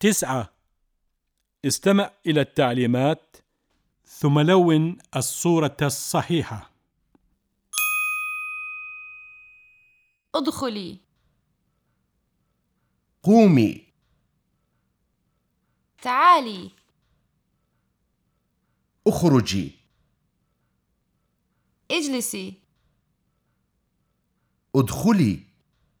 تسعة. استمع إلى التعليمات ثم لون الصورة الصحيحة. ادخلي. قومي. تعالي. اخرجي. اجلسي. ادخلي.